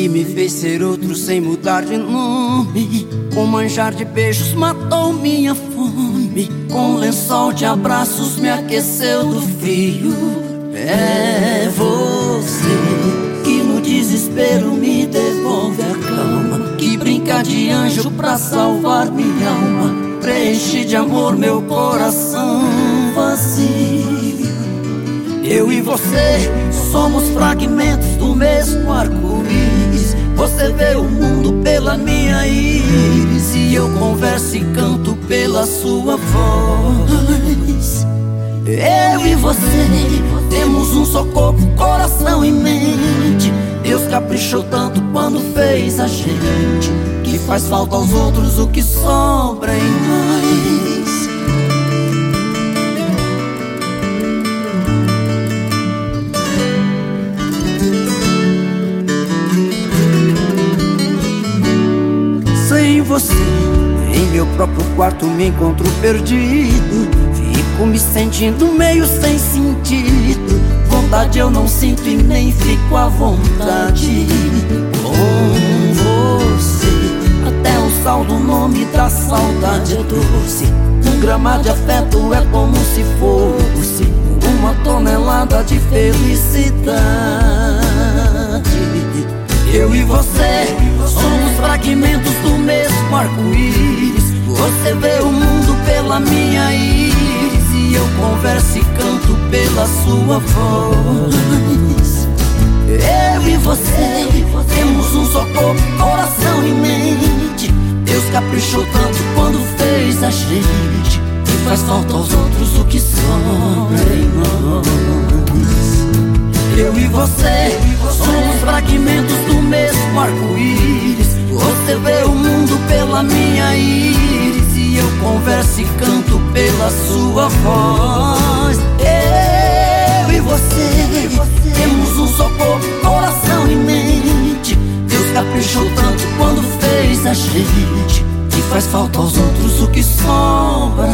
que me fez ser outro sem mudar de nome. Com manjar de beijos matou minha fome. Com lençol de abraços me aqueceu do frio. É você que no desespero me devolve a calma. Que brinca de anjo pra salvar minha alma. Preenche de amor meu coração vazio. Eu e você somos fragmentos do mesmo arco-íris. Você vê o mundo pela minha íris e eu converso e canto pela sua voz. Eu e você temos um só corpo, coração e mente. Deus caprichou tanto quando fez a gente que faz falta aos outros o que sobra você, em meu próprio quarto me encontro perdido. Fico me sentindo meio sem sentido. Vontade eu não sinto e nem fico à vontade. Com você, até o sal do nome da saudade é doce. Um grama de afeto é como se fosse uma tonelada de felicidade. Eu e você somos fragmentos do mesmo e eu converso e canto pela sua voz. Eu e você temos um só corpo, coração e mente. Deus caprichou tanto quando fez a gente que faz falta aos outros o que sobra em nós. Eu e você somos fragmentos eu converso e canto pela sua voz. Eu e você temos um só corpo, coração e mente. Deus caprichou tanto quando fez a gente que faz falta aos outros o que sobra.